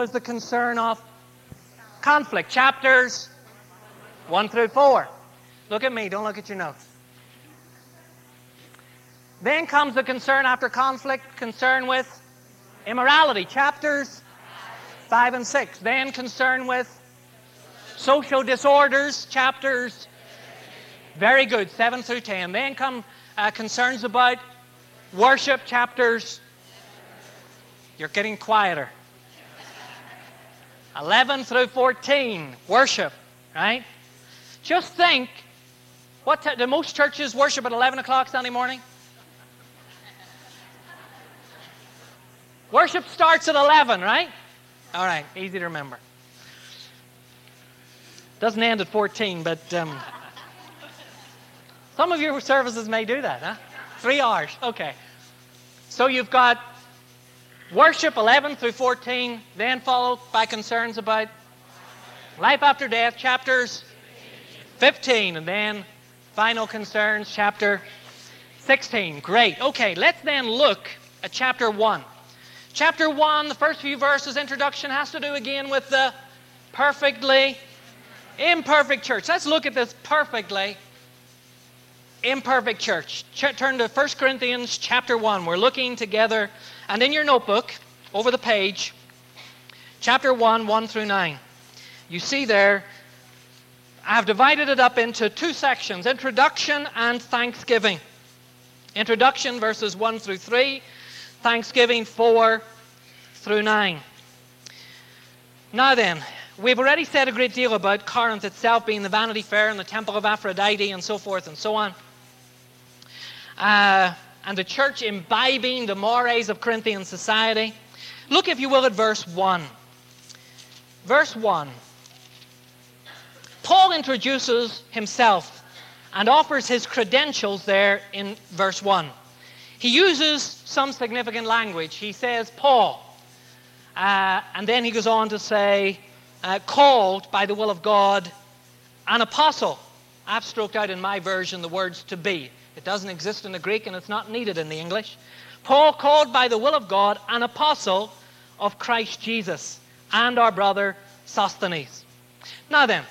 is the concern of conflict. Chapters 1 through 4. Look at me, don't look at your notes. Then comes the concern after conflict, concern with immorality. Chapters 5 and 6. Then concern with social disorders. Chapters, very good, 7 through 10. Then come uh, concerns about worship. Chapters, you're getting quieter. 11 through 14, worship, right? Just think, what t- do most churches worship at 11 o'clock Sunday morning? Worship starts at 11, right? All right, easy to remember. Doesn't end at 14, but um, some of your services may do that, huh? Three hours, okay. So you've got worship 11 through 14, then followed by concerns about life after death, chapters 15, and then final concerns, chapter 16. Great. Okay, let's then look at chapter 1. Chapter 1, the first few verses, introduction, has to do again with the perfectly imperfect church. Let's look at this perfectly imperfect church. Ch- turn to 1 Corinthians chapter 1. We're looking together, and in your notebook, over the page, chapter 1, 1 through 9. You see there, I've divided it up into two sections introduction and thanksgiving. Introduction, verses 1 through 3 Thanksgiving 4 through 9. Now then, we've already said a great deal about Corinth itself being the Vanity Fair and the temple of Aphrodite and so forth and so on. Uh, and the church imbibing the mores of Corinthian society. Look, if you will, at verse 1. Verse 1. Paul introduces himself and offers his credentials there in verse 1. He uses some significant language. He says, Paul. Uh, and then he goes on to say, uh, called by the will of God, an apostle. I've stroked out in my version the words to be. It doesn't exist in the Greek and it's not needed in the English. Paul, called by the will of God, an apostle of Christ Jesus, and our brother Sosthenes. Now then,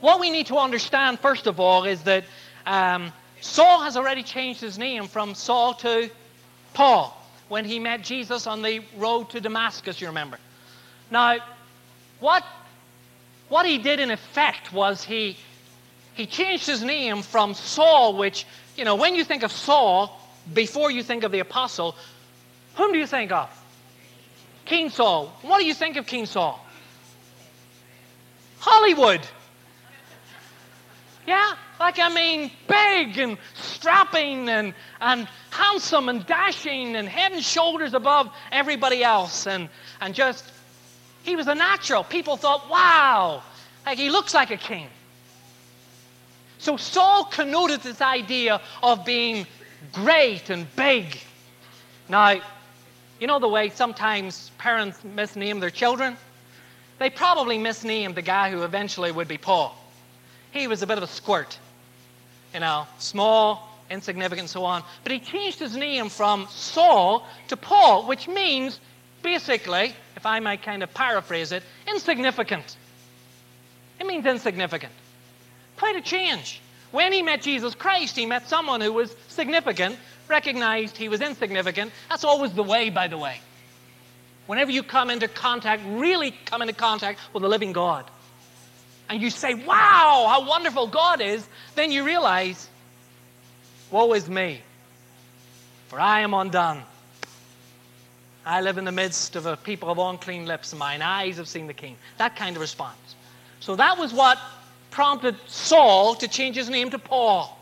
what we need to understand, first of all, is that um, Saul has already changed his name from Saul to Paul when he met Jesus on the road to Damascus, you remember. Now, what, what he did in effect was he, he changed his name from Saul, which, you know, when you think of Saul, before you think of the apostle, whom do you think of? King Saul. What do you think of King Saul? Hollywood. Yeah? Like, I mean, big and strapping and, and handsome and dashing and head and shoulders above everybody else. And, and just, he was a natural. People thought, wow, like he looks like a king. So Saul connoted this idea of being great and big. Now, you know the way sometimes parents misname their children? They probably misnamed the guy who eventually would be Paul. He was a bit of a squirt you know, small, insignificant, so on. But he changed his name from Saul to Paul, which means basically, if I might kind of paraphrase it, insignificant. It means insignificant. Quite a change. When he met Jesus Christ, he met someone who was significant, recognized he was insignificant. That's always the way, by the way. Whenever you come into contact, really come into contact with the living God, and you say, Wow, how wonderful God is, then you realize, Woe is me, for I am undone. I live in the midst of a people of unclean lips, and mine eyes have seen the King. That kind of response. So that was what prompted Saul to change his name to Paul.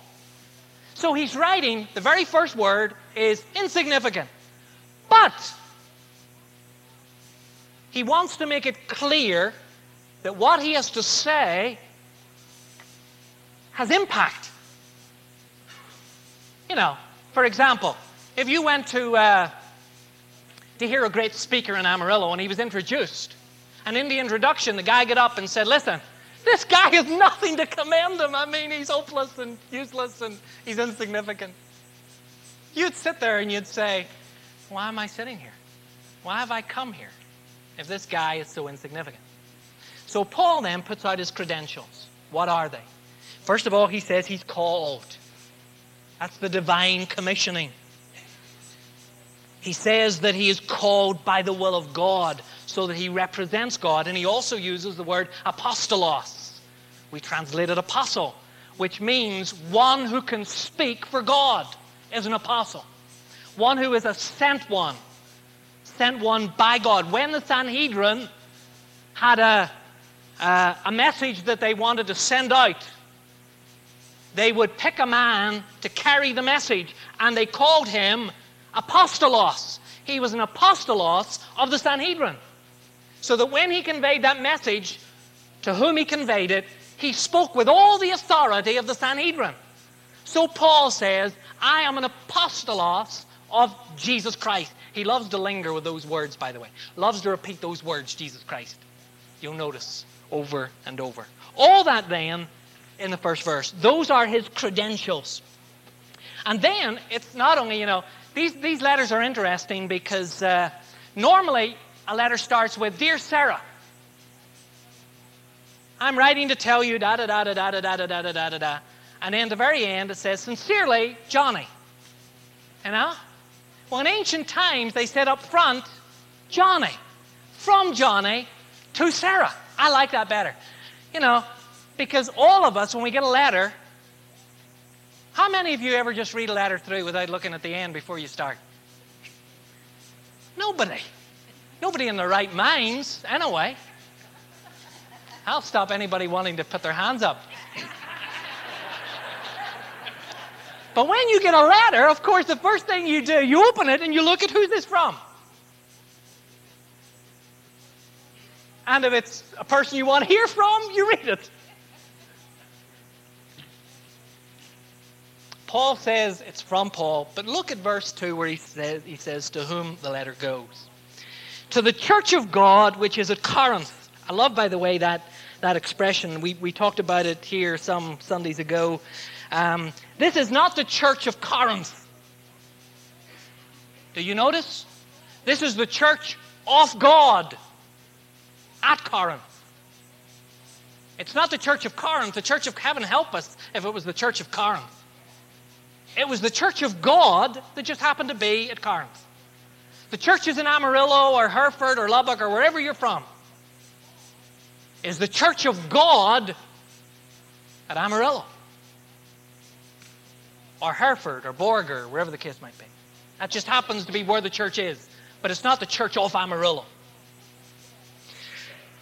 So he's writing, the very first word is insignificant. But he wants to make it clear that what he has to say has impact. You know, for example, if you went to, uh, to hear a great speaker in Amarillo and he was introduced, and in the introduction, the guy got up and said, Listen, this guy has nothing to commend him. I mean, he's hopeless and useless and he's insignificant. You'd sit there and you'd say, Why am I sitting here? Why have I come here? if this guy is so insignificant? So Paul then puts out his credentials. What are they? First of all, he says he's called. That's the divine commissioning. He says that he is called by the will of God so that he represents God. And he also uses the word apostolos. We translated apostle, which means one who can speak for God is an apostle. One who is a sent one, sent one by God. When the Sanhedrin had a, a, a message that they wanted to send out, they would pick a man to carry the message, and they called him apostolos. He was an apostolos of the Sanhedrin. So that when he conveyed that message to whom he conveyed it, he spoke with all the authority of the Sanhedrin. So Paul says, I am an apostolos of Jesus Christ. He loves to linger with those words, by the way. Loves to repeat those words, Jesus Christ. You'll notice over and over. All that then in the first verse. Those are his credentials. And then it's not only, you know, these, these letters are interesting because uh, normally a letter starts with Dear Sarah. I'm writing to tell you da da da da da da da da da da da da. And at the very end it says, Sincerely, Johnny. You know? Well, in ancient times they said up front, Johnny. From Johnny to Sarah. I like that better. You know, because all of us, when we get a letter, how many of you ever just read a letter through without looking at the end before you start? Nobody. Nobody in their right minds, anyway. I'll stop anybody wanting to put their hands up. but when you get a letter, of course, the first thing you do, you open it and you look at who's this from. And if it's a person you want to hear from, you read it. Paul says it's from Paul, but look at verse 2 where he says, he says, To whom the letter goes. To the church of God which is at Corinth. I love, by the way, that, that expression. We, we talked about it here some Sundays ago. Um, this is not the church of Corinth. Do you notice? This is the church of God at Corinth. It's not the church of Corinth. The church of heaven help us if it was the church of Corinth. It was the church of God that just happened to be at Corinth. The churches in Amarillo or Hereford or Lubbock or wherever you're from is the church of God at Amarillo or Hereford or Borger, wherever the case might be. That just happens to be where the church is, but it's not the church of Amarillo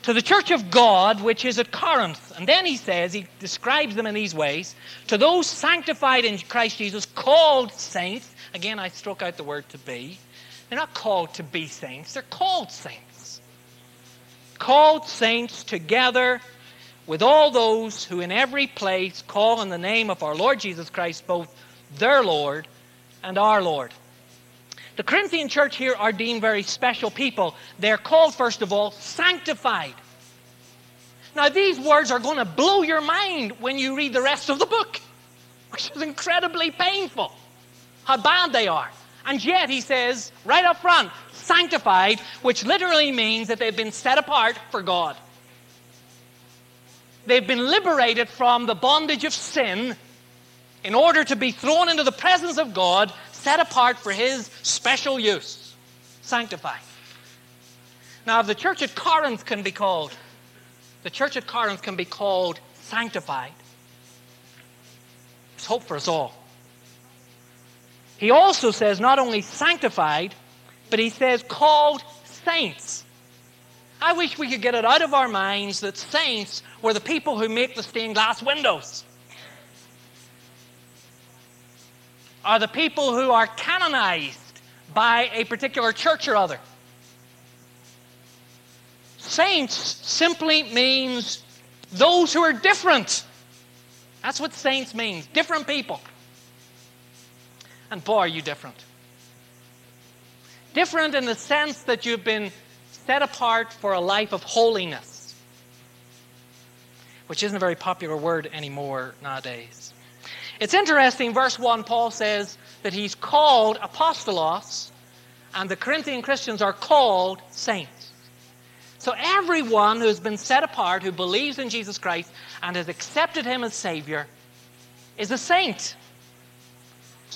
to the church of God which is at Corinth. And then he says, he describes them in these ways to those sanctified in Christ Jesus, called saints. Again, I struck out the word to be. They're not called to be saints, they're called saints. Called saints together with all those who in every place call in the name of our Lord Jesus Christ, both their Lord and our Lord. The Corinthian church here are deemed very special people. They're called, first of all, sanctified. Now, these words are going to blow your mind when you read the rest of the book, which is incredibly painful how bad they are. And yet, he says right up front, sanctified, which literally means that they've been set apart for God. They've been liberated from the bondage of sin in order to be thrown into the presence of God set apart for his special use, sanctified. Now, if the church at Corinth can be called, the church at Corinth can be called sanctified, there's hope for us all. He also says not only sanctified, but he says called saints. I wish we could get it out of our minds that saints were the people who make the stained glass windows. are the people who are canonized by a particular church or other. Saints simply means those who are different. That's what saints means different people. And boy, are you different. Different in the sense that you've been set apart for a life of holiness, which isn't a very popular word anymore nowadays. It's interesting, verse 1, Paul says that he's called apostolos, and the Corinthian Christians are called saints. So everyone who's been set apart, who believes in Jesus Christ and has accepted him as Savior, is a saint.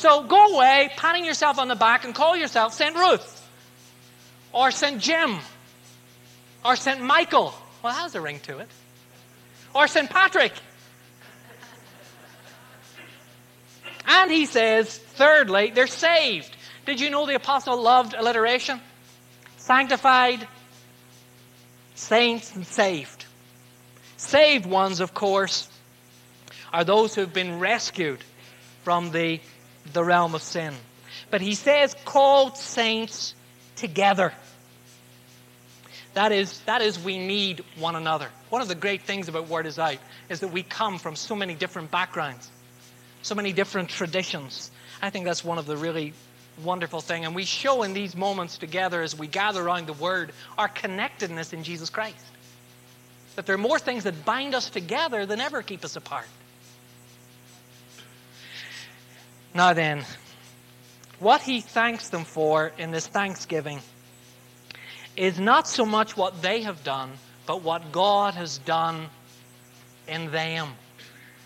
So go away, patting yourself on the back, and call yourself St. Ruth, or St. Jim, or St. Michael. Well, that has a ring to it. Or St. Patrick. And he says, thirdly, they're saved. Did you know the apostle loved alliteration? Sanctified, saints, and saved. Saved ones, of course, are those who've been rescued from the, the realm of sin. But he says, called saints together. That is, that is, we need one another. One of the great things about Word is Out is that we come from so many different backgrounds, so many different traditions. I think that's one of the really wonderful thing. And we show in these moments together as we gather around the Word our connectedness in Jesus Christ. That there are more things that bind us together than ever keep us apart. Now then, what he thanks them for in this thanksgiving is not so much what they have done, but what God has done in them.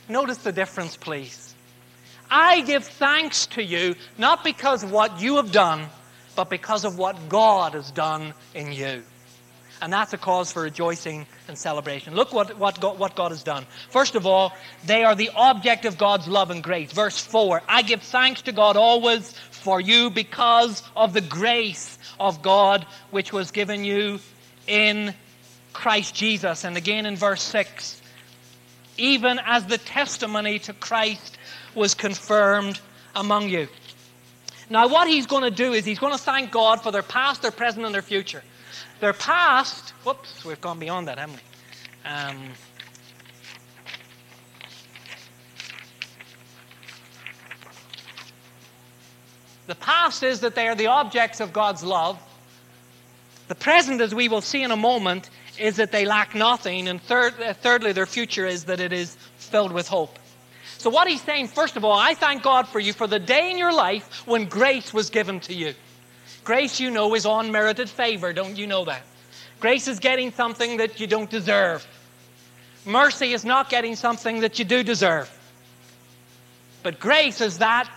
Notice the difference, please. I give thanks to you, not because of what you have done, but because of what God has done in you. And that's a cause for rejoicing and celebration. Look what, what, God, what God has done. First of all, they are the object of God's love and grace. Verse 4 I give thanks to God always for you because of the grace of God which was given you in Christ Jesus. And again in verse 6 even as the testimony to Christ was confirmed among you. Now, what he's going to do is he's going to thank God for their past, their present, and their future. Their past, whoops, we've gone beyond that, haven't we? Um, the past is that they are the objects of God's love. The present, as we will see in a moment, is that they lack nothing. And third, uh, thirdly, their future is that it is filled with hope. So, what he's saying, first of all, I thank God for you for the day in your life when grace was given to you. Grace, you know, is unmerited favor. Don't you know that? Grace is getting something that you don't deserve. Mercy is not getting something that you do deserve. But grace is that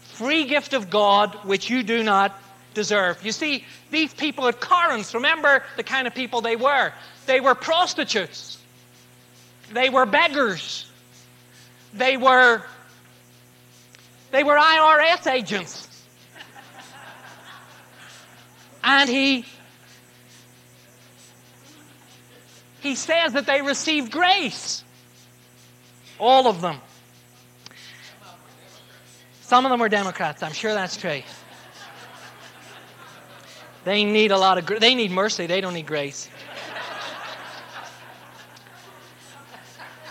free gift of God which you do not deserve. You see, these people at Corinth, remember the kind of people they were. They were prostitutes, they were beggars, they were, they were IRS agents. And he, he says that they received grace. All of them. Some of them were Democrats. I'm sure that's true. They need a lot of they need mercy. They don't need grace.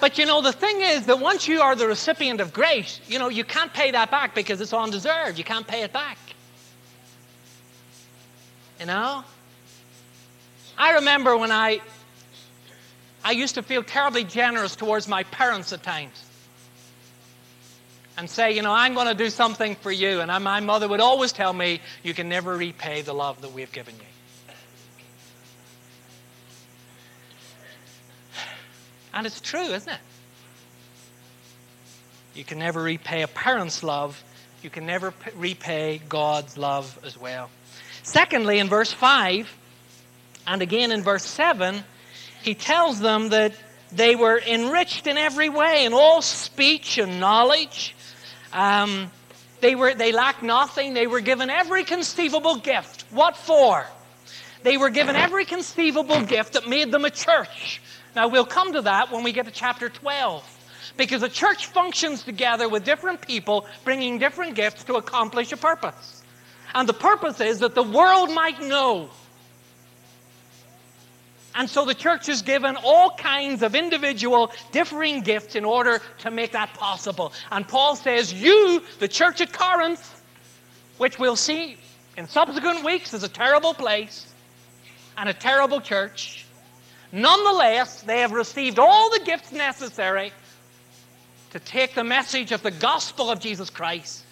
But you know, the thing is that once you are the recipient of grace, you know, you can't pay that back because it's undeserved. You can't pay it back. You know? I remember when I I used to feel terribly generous towards my parents at times. And say, you know, I'm going to do something for you. And I, my mother would always tell me, you can never repay the love that we've given you. And it's true, isn't it? You can never repay a parent's love. You can never p- repay God's love as well. Secondly, in verse 5, and again in verse 7, he tells them that they were enriched in every way, in all speech and knowledge. Um, they, were, they lacked nothing. They were given every conceivable gift. What for? They were given every conceivable gift that made them a church. Now, we'll come to that when we get to chapter 12. Because a church functions together with different people bringing different gifts to accomplish a purpose. And the purpose is that the world might know. And so the church is given all kinds of individual differing gifts in order to make that possible. And Paul says, You, the church at Corinth, which we'll see in subsequent weeks is a terrible place and a terrible church, Nonetheless, they have received all the gifts necessary to take the message of the gospel of Jesus Christ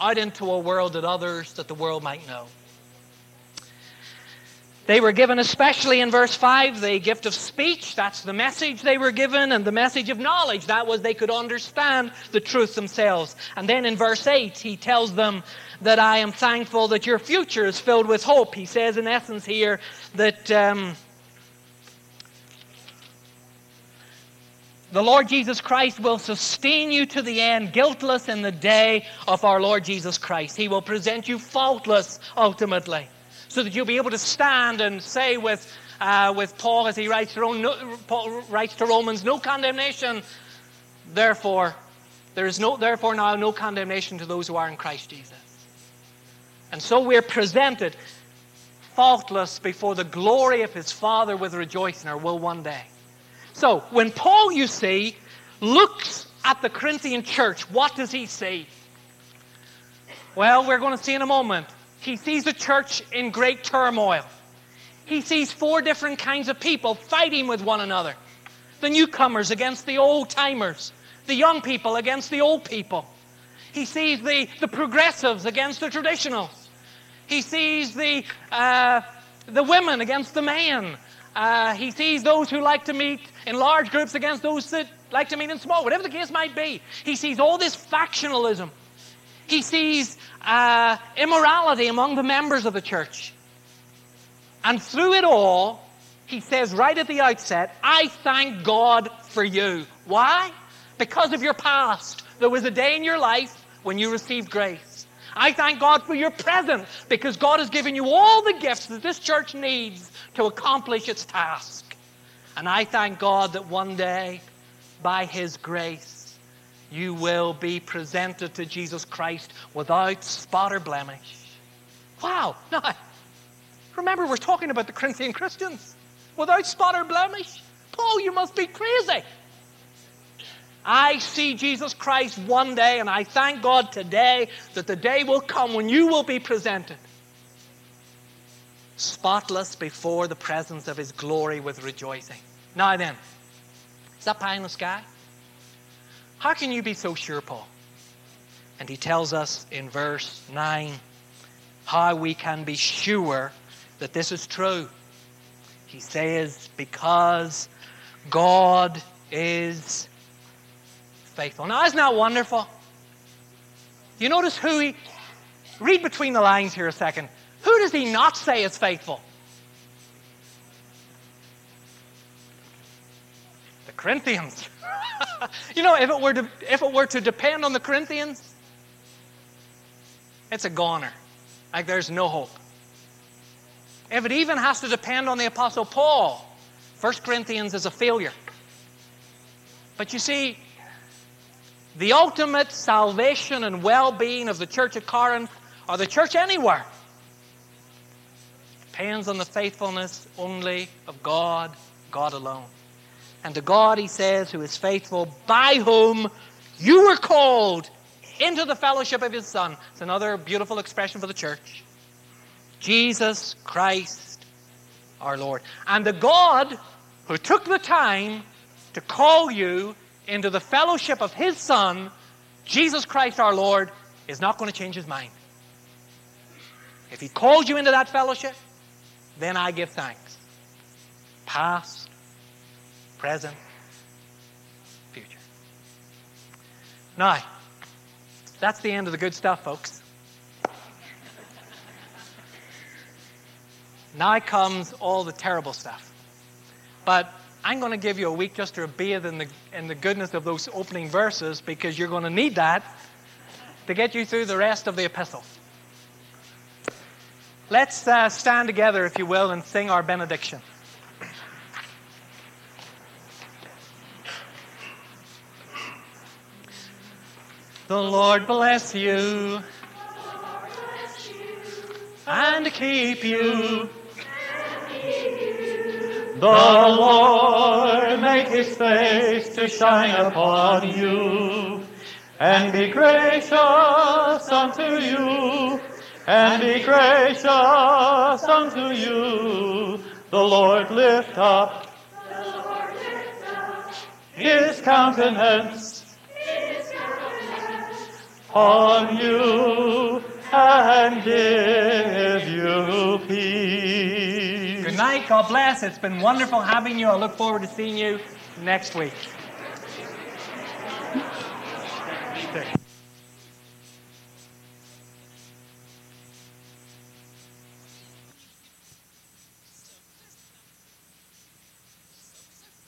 out into a world that others, that the world might know. They were given, especially in verse 5, the gift of speech. That's the message they were given, and the message of knowledge. That was they could understand the truth themselves. And then in verse 8, he tells them that I am thankful that your future is filled with hope. He says, in essence, here that. Um, the Lord Jesus Christ will sustain you to the end, guiltless in the day of our Lord Jesus Christ. He will present you faultless ultimately so that you'll be able to stand and say with, uh, with Paul as he writes to, no, Paul writes to Romans, no condemnation, therefore, there is no, therefore now no condemnation to those who are in Christ Jesus. And so we're presented faultless before the glory of his Father with rejoicing, or will one day. So when Paul, you see, looks at the Corinthian church, what does he see? Well, we're going to see in a moment. He sees a church in great turmoil. He sees four different kinds of people fighting with one another the newcomers against the old timers, the young people against the old people. He sees the, the progressives against the traditionals. He sees the, uh, the women against the men. Uh, he sees those who like to meet in large groups against those that like to meet in small, whatever the case might be. He sees all this factionalism. He sees uh, immorality among the members of the church. And through it all, he says right at the outset, I thank God for you. Why? Because of your past. There was a day in your life when you received grace. I thank God for your present because God has given you all the gifts that this church needs to accomplish its task. And I thank God that one day, by His grace, you will be presented to Jesus Christ without spot or blemish. Wow. Now, remember, we're talking about the Corinthian Christians. Without spot or blemish? Paul, you must be crazy. I see Jesus Christ one day, and I thank God today that the day will come when you will be presented spotless before the presence of His glory with rejoicing. Now then, is that pie in the sky? How can you be so sure, Paul? And he tells us in verse 9 how we can be sure that this is true. He says, Because God is faithful. Now, isn't that wonderful? You notice who he. Read between the lines here a second. Who does he not say is faithful? The Corinthians. you know, if it, were to, if it were to depend on the Corinthians, it's a goner. Like there's no hope. If it even has to depend on the Apostle Paul, 1 Corinthians is a failure. But you see, the ultimate salvation and well being of the church at Corinth, or the church anywhere, depends on the faithfulness only of God, God alone. And to God, he says, who is faithful, by whom you were called into the fellowship of his Son. It's another beautiful expression for the church. Jesus Christ our Lord. And the God who took the time to call you into the fellowship of his Son, Jesus Christ our Lord, is not going to change his mind. If he called you into that fellowship, then I give thanks. Past, present, future. Now, that's the end of the good stuff, folks. Now comes all the terrible stuff. But I'm going to give you a week just to bathe in the, in the goodness of those opening verses because you're going to need that to get you through the rest of the epistle. Let's uh, stand together, if you will, and sing our benediction. The Lord bless you and keep you. The Lord make his face to shine upon you and be gracious unto you and be gracious unto you. The Lord lift up, his countenance on you and give you peace. Good night. God bless. It's been wonderful having you. I look forward to seeing you next week.